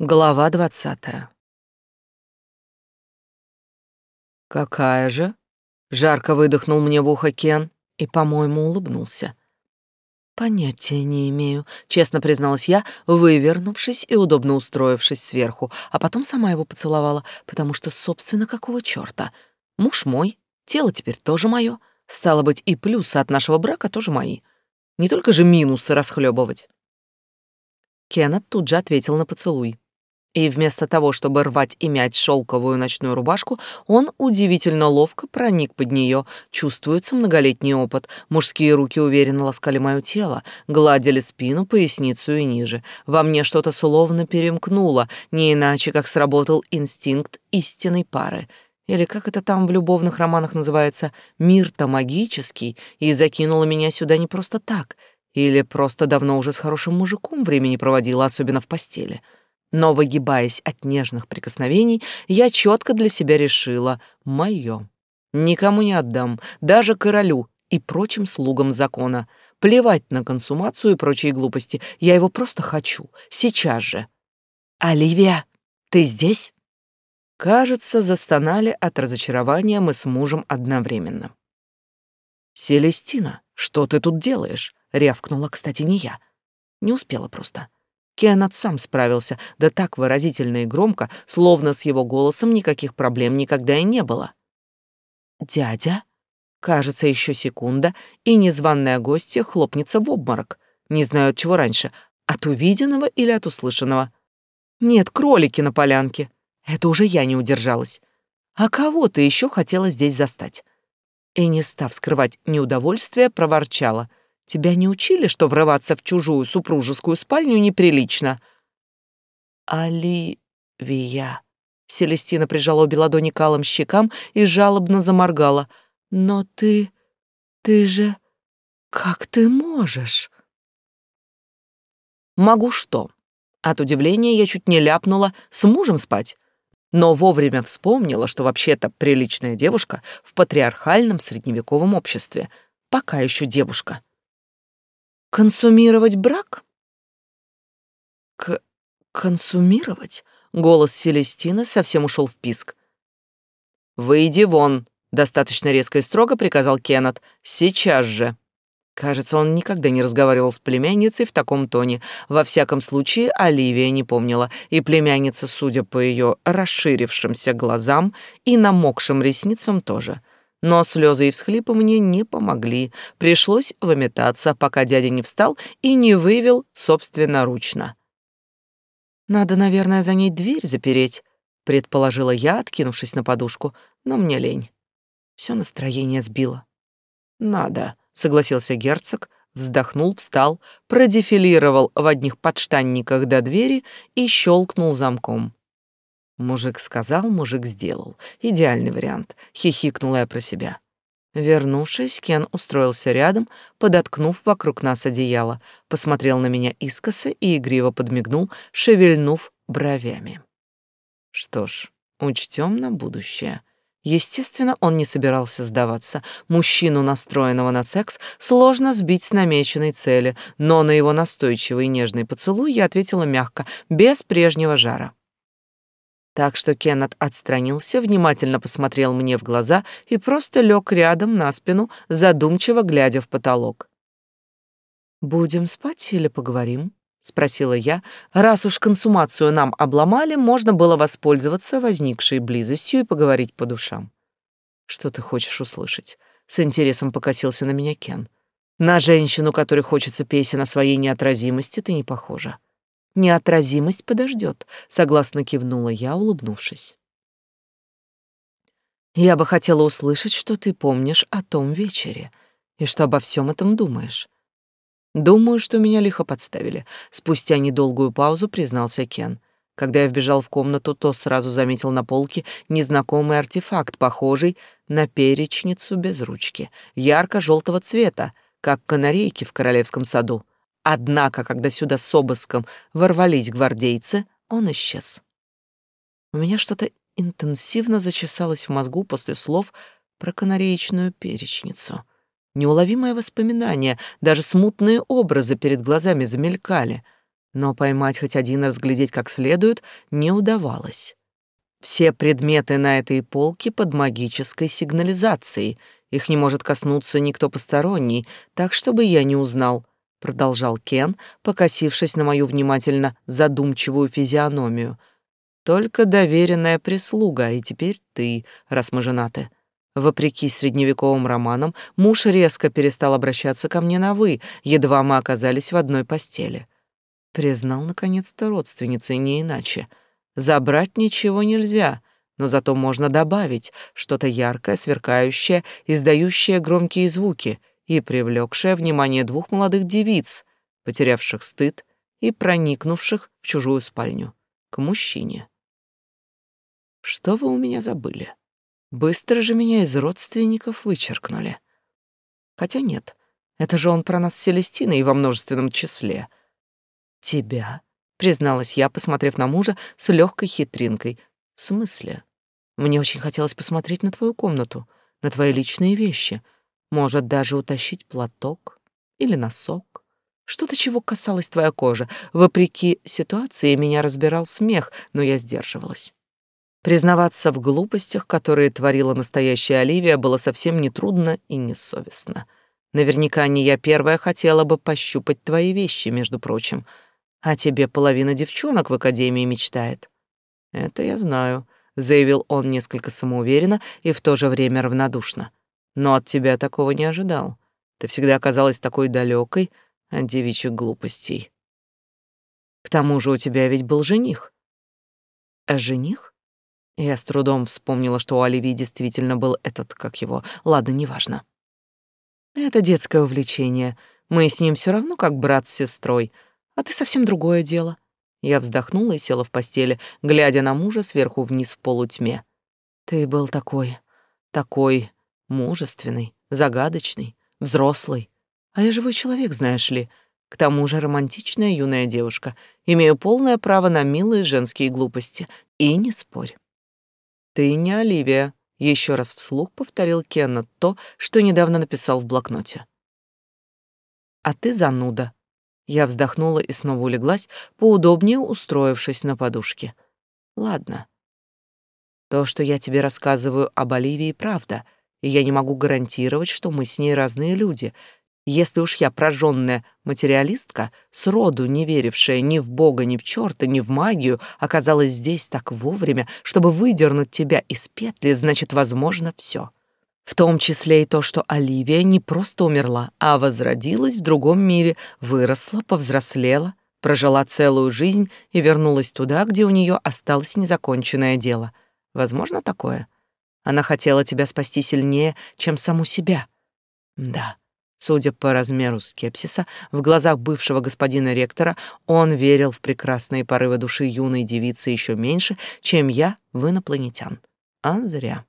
Глава двадцатая. «Какая же?» — жарко выдохнул мне в ухо Кен и, по-моему, улыбнулся. «Понятия не имею», — честно призналась я, вывернувшись и удобно устроившись сверху, а потом сама его поцеловала, потому что, собственно, какого чёрта? Муж мой, тело теперь тоже моё, стало быть, и плюсы от нашего брака тоже мои. Не только же минусы расхлебывать. Кеннет тут же ответил на поцелуй. И вместо того, чтобы рвать и мять шелковую ночную рубашку, он удивительно ловко проник под нее. Чувствуется многолетний опыт. Мужские руки уверенно ласкали мое тело, гладили спину, поясницу и ниже. Во мне что-то словно перемкнуло, не иначе, как сработал инстинкт истинной пары. Или как это там в любовных романах называется, мир-то магический, и закинула меня сюда не просто так. Или просто давно уже с хорошим мужиком времени проводила, особенно в постели. — но, выгибаясь от нежных прикосновений, я четко для себя решила — мое. Никому не отдам, даже королю и прочим слугам закона. Плевать на консумацию и прочие глупости, я его просто хочу, сейчас же. «Оливия, ты здесь?» Кажется, застонали от разочарования мы с мужем одновременно. «Селестина, что ты тут делаешь?» — рявкнула, кстати, не я. Не успела просто. Кеннет сам справился, да так выразительно и громко, словно с его голосом никаких проблем никогда и не было. «Дядя?» Кажется, еще секунда, и незваная гостья хлопнется в обморок. Не знаю, от чего раньше, от увиденного или от услышанного. Нет, кролики на полянке. Это уже я не удержалась. А кого ты еще хотела здесь застать? И не став скрывать неудовольствие, проворчала — Тебя не учили, что врываться в чужую супружескую спальню неприлично?» «Оливия...» Селестина прижала обе ладони к алым щекам и жалобно заморгала. «Но ты... ты же... как ты можешь?» «Могу что?» От удивления я чуть не ляпнула «с мужем спать?» но вовремя вспомнила, что вообще-то приличная девушка в патриархальном средневековом обществе. Пока еще девушка. Консумировать брак? К консумировать? Голос Селестины совсем ушел в писк. Выйди вон, достаточно резко и строго приказал Кеннет. Сейчас же. Кажется, он никогда не разговаривал с племянницей в таком тоне. Во всяком случае, Оливия не помнила, и племянница, судя по ее расширившимся глазам и намокшим ресницам, тоже — но слезы и всхлипывания не помогли. Пришлось выметаться, пока дядя не встал и не вывел собственноручно. «Надо, наверное, за ней дверь запереть», — предположила я, откинувшись на подушку, но мне лень. Все настроение сбило. «Надо», — согласился герцог, вздохнул, встал, продефилировал в одних подштанниках до двери и щелкнул замком. Мужик сказал, мужик сделал. Идеальный вариант, хихикнула я про себя. Вернувшись, Кен устроился рядом, подоткнув вокруг нас одеяло, посмотрел на меня искоса и игриво подмигнул, шевельнув бровями. Что ж, учтем на будущее. Естественно, он не собирался сдаваться. Мужчину, настроенного на секс, сложно сбить с намеченной цели, но на его настойчивый и нежный поцелуй я ответила мягко, без прежнего жара. Так что Кеннет отстранился, внимательно посмотрел мне в глаза и просто лег рядом на спину, задумчиво глядя в потолок. «Будем спать или поговорим?» — спросила я. Раз уж консумацию нам обломали, можно было воспользоваться возникшей близостью и поговорить по душам. «Что ты хочешь услышать?» — с интересом покосился на меня Кен. «На женщину, которой хочется песен о своей неотразимости, ты не похожа. Неотразимость подождет, согласно кивнула я, улыбнувшись. Я бы хотела услышать, что ты помнишь о том вечере и что обо всем этом думаешь. Думаю, что меня лихо подставили. Спустя недолгую паузу признался Кен. Когда я вбежал в комнату, то сразу заметил на полке незнакомый артефакт, похожий на перечницу без ручки, ярко-желтого цвета, как канарейки в королевском саду. Однако, когда сюда с обыском ворвались гвардейцы, он исчез. У меня что-то интенсивно зачесалось в мозгу после слов про канареечную перечницу. Неуловимое воспоминание, даже смутные образы перед глазами замелькали. но поймать хоть один разглядеть как следует не удавалось. Все предметы на этой полке под магической сигнализацией. Их не может коснуться никто посторонний, так чтобы я не узнал, продолжал Кен, покосившись на мою внимательно задумчивую физиономию. Только доверенная прислуга, и теперь ты, раз мы женаты. Вопреки средневековым романам, муж резко перестал обращаться ко мне на «вы», едва мы оказались в одной постели. Признал, наконец-то, родственницей, не иначе. Забрать ничего нельзя, но зато можно добавить что-то яркое, сверкающее, издающее громкие звуки и привлекшее внимание двух молодых девиц, потерявших стыд и проникнувших в чужую спальню, к мужчине. Что вы у меня забыли? Быстро же меня из родственников вычеркнули. Хотя нет, это же он про нас с Селестиной во множественном числе. Тебя, призналась я, посмотрев на мужа с легкой хитринкой. В смысле? Мне очень хотелось посмотреть на твою комнату, на твои личные вещи. Может, даже утащить платок или носок. Что-то, чего касалась твоя кожа. Вопреки ситуации меня разбирал смех, но я сдерживалась. Признаваться в глупостях, которые творила настоящая Оливия, было совсем нетрудно и несовестно. Наверняка не я первая хотела бы пощупать твои вещи, между прочим. А тебе половина девчонок в академии мечтает. Это я знаю, заявил он несколько самоуверенно и в то же время равнодушно. Но от тебя такого не ожидал. Ты всегда оказалась такой далекой от девичьих глупостей. К тому же у тебя ведь был жених. А жених? Я с трудом вспомнила, что у Оливии действительно был этот, как его, ладно, неважно. Это детское увлечение. Мы с ним все равно как брат с сестрой, а ты совсем другое дело. Я вздохнула и села в постели, глядя на мужа сверху вниз в полутьме. Ты был такой, такой мужественный, загадочный, взрослый. А я живой человек, знаешь ли. К тому же романтичная юная девушка. Имею полное право на милые женские глупости. И не спорь. «Ты не Оливия», — еще раз вслух повторил Кеннет то, что недавно написал в блокноте. «А ты зануда». Я вздохнула и снова улеглась, поудобнее устроившись на подушке. «Ладно. То, что я тебе рассказываю об Оливии, правда, и я не могу гарантировать, что мы с ней разные люди, если уж я прожженная материалистка, сроду не верившая ни в Бога, ни в черта, ни в магию, оказалась здесь так вовремя, чтобы выдернуть тебя из петли, значит, возможно, все. В том числе и то, что Оливия не просто умерла, а возродилась в другом мире, выросла, повзрослела, прожила целую жизнь и вернулась туда, где у нее осталось незаконченное дело. Возможно такое? Она хотела тебя спасти сильнее, чем саму себя. Да. Судя по размеру скепсиса, в глазах бывшего господина ректора он верил в прекрасные порывы души юной девицы еще меньше, чем я в инопланетян. А зря.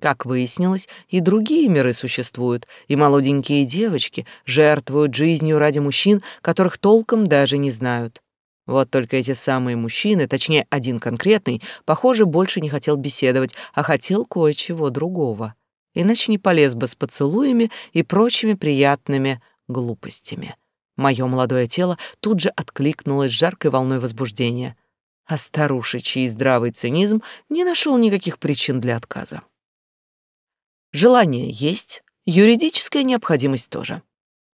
Как выяснилось, и другие миры существуют, и молоденькие девочки жертвуют жизнью ради мужчин, которых толком даже не знают. Вот только эти самые мужчины, точнее, один конкретный, похоже, больше не хотел беседовать, а хотел кое-чего другого иначе не полез бы с поцелуями и прочими приятными глупостями. Мое молодое тело тут же откликнулось жаркой волной возбуждения, а старушечий здравый цинизм не нашел никаких причин для отказа. Желание есть, юридическая необходимость тоже.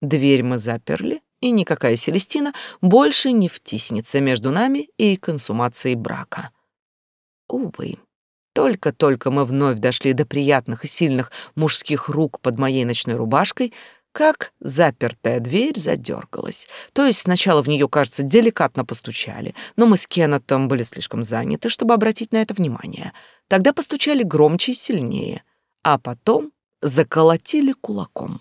Дверь мы заперли, и никакая Селестина больше не втиснется между нами и консумацией брака. Увы. Только-только мы вновь дошли до приятных и сильных мужских рук под моей ночной рубашкой, как запертая дверь задергалась. То есть сначала в нее, кажется, деликатно постучали, но мы с Кеннетом были слишком заняты, чтобы обратить на это внимание. Тогда постучали громче и сильнее, а потом заколотили кулаком.